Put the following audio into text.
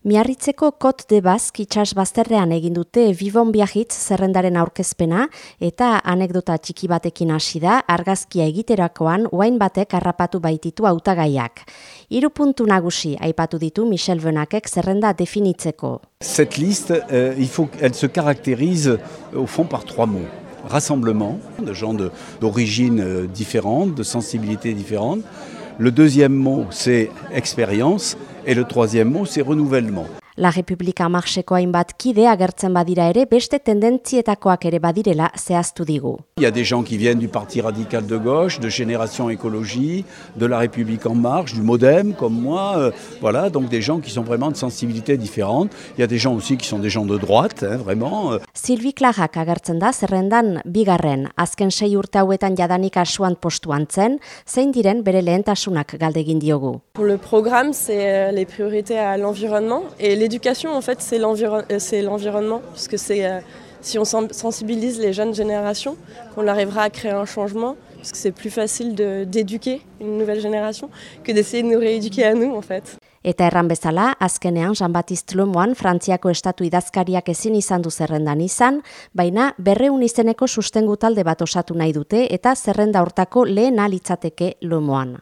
Miarritzeko kot de bazk itxas bazterrean egin dute Vivon Biarritz zerrendaren aurkezpena eta anekdota txiki batekin hasi da argazkia egiterakoan uain batek harrapatu baititu hautagaiak. Hiru puntu nagusi aipatu ditu Michel Benakek zerrenda definitzeko. Cette liste, euh, il faut, elle se caractérise au fond par trois mots. Rassemblement, de gens d'origine euh, différentes, de sensibilités différentes. Le deuxième mot, c'est expérience. Et le troisième mot, c'est renouvellement. La Republika Marxeko hainbat kide agertzen badira ere beste tendentzietakoak ere badirela zehaztu digu. Il y a des gens qui viennent du Parti radical de gauche, de Génération Écologie, de la République en marche, du Modem comme moi, euh, voilà, donc des gens qui sont vraiment de sensibilités différentes. Il y a des gens aussi qui sont des gens de droite, hein, vraiment. Euh. Sylvie Klarak agertzen da zerrendan bigarren, azken sei urte hauetan jadanik asuan postuan zen, zein diren bere lehentasunak galdegin diogu. Pour le programme, c'est euh, les priorités à l'environnement et les l'éducation, en fait, c'est euh, l'environnement, puisque c'est euh, si on sensibilise les jeunes générations, qu'on arrivera à créer un changement, parce que c'est plus facile d'éduquer une nouvelle génération que d'essayer de nous rééduquer à nous, en fait. Eta erran bezala, azkenean Jean-Baptiste Lemoine Frantziako estatu idazkariak ezin izan du zerrendan izan, baina berreun izeneko sustengu talde bat osatu nahi dute eta zerrenda hortako lehen alitzateke Lemoine.